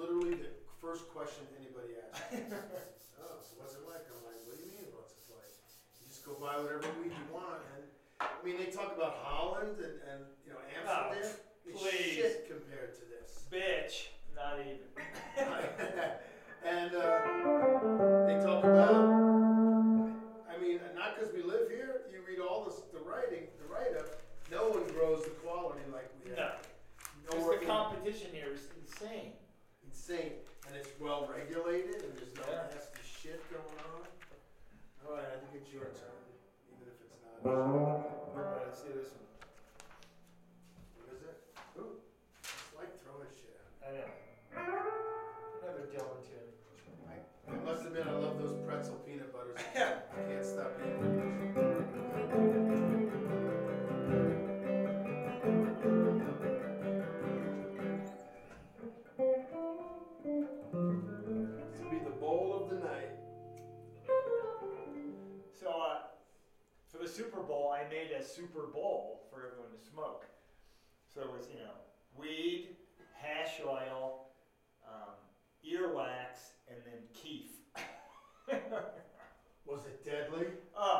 literally the first question anybody asks. oh, so what's it like? I'm like, what do you mean what's it like? You just go buy whatever weed you want, and I mean they talk about Holland and, and you know Amsterdam. it's please. shit compared to this. Bitch, not even. and uh, they talk about. I mean, not because we live here. You read all this, the writing, the write-up. No one grows the quality like we No. Because the competition here is insane. Insane, and it's well regulated, and there's no Yeah. nasty shit going on. All right, I think it's your turn, even if it's not. Alright, let's do this one. What is it? Ooh, it's like throwing shit at me. I know. Another Dylan tune. I, I must admit, I love those pretzel peanut butters. I can't stop eating them. A Super Bowl for everyone to smoke. So it was, you know, weed, hash oil, um, earwax, and then keef. Was it deadly? Ah,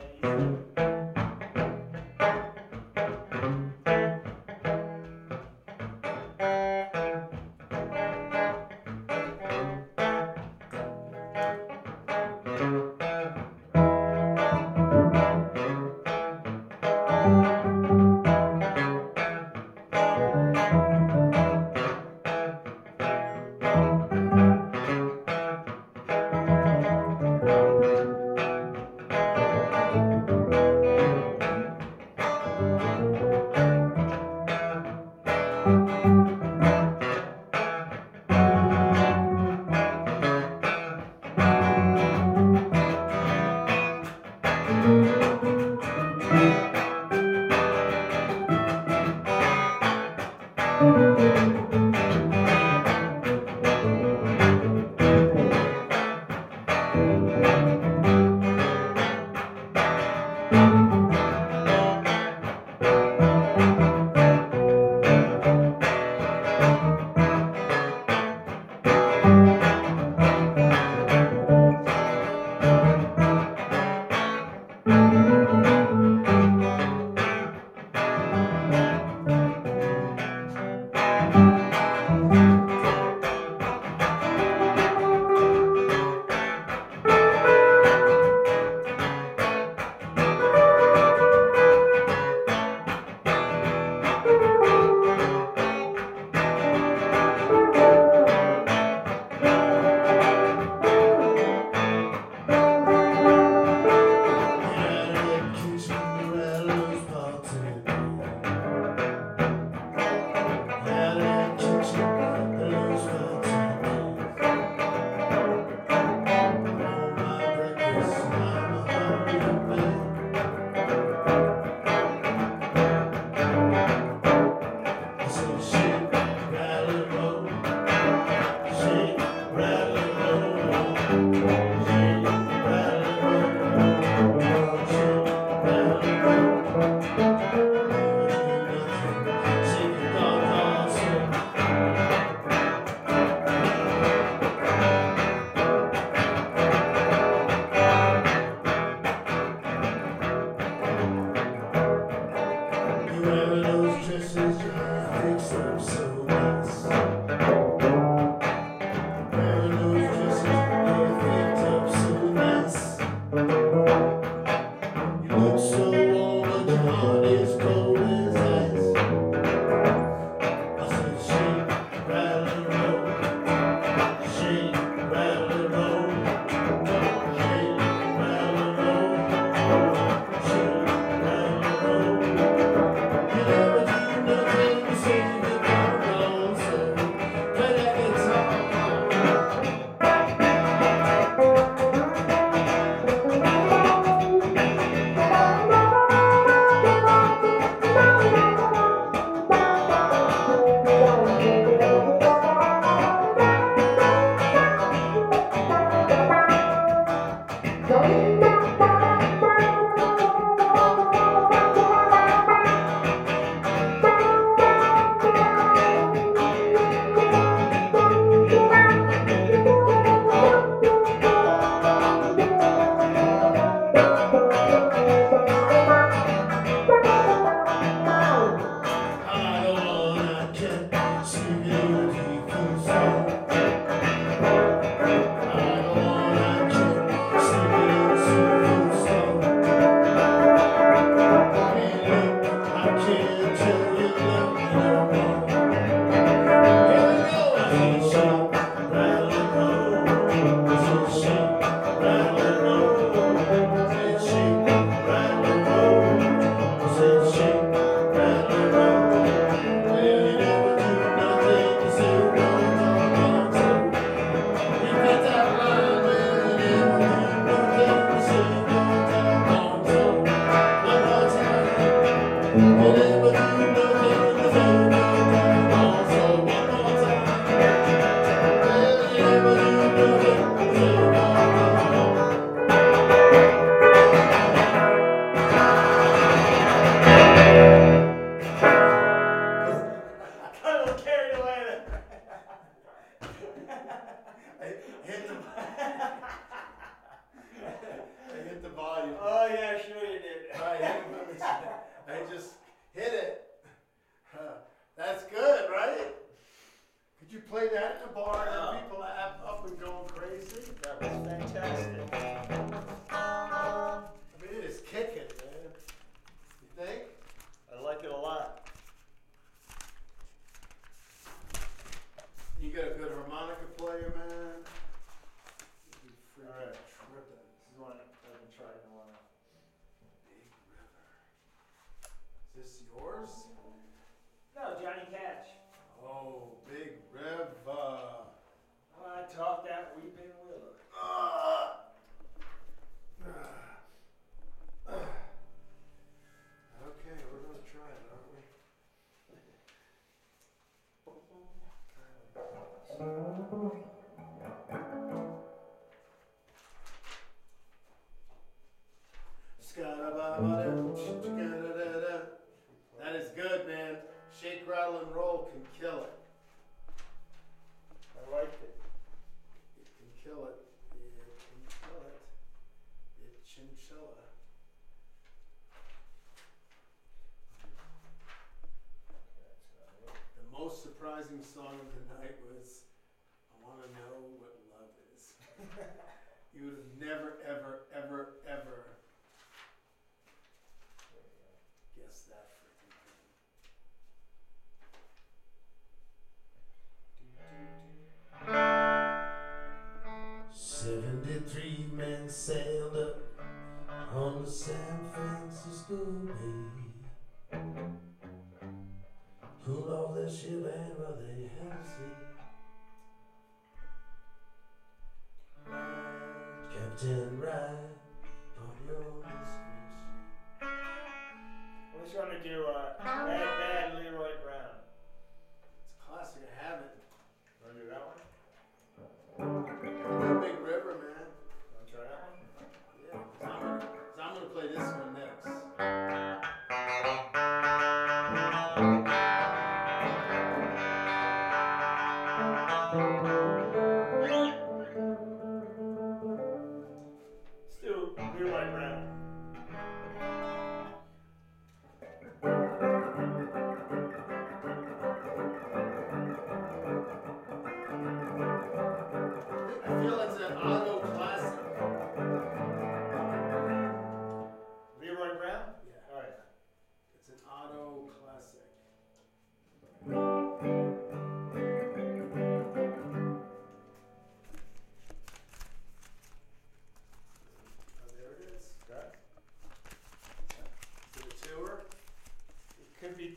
Thank you.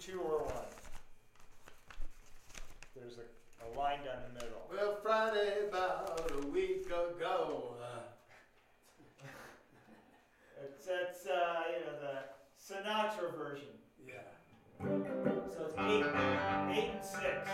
two or one? There's a, a line down the middle. Well, Friday about a week ago. Uh, it's that's uh, you know the Sinatra version. Yeah. So it's eight, eight and six.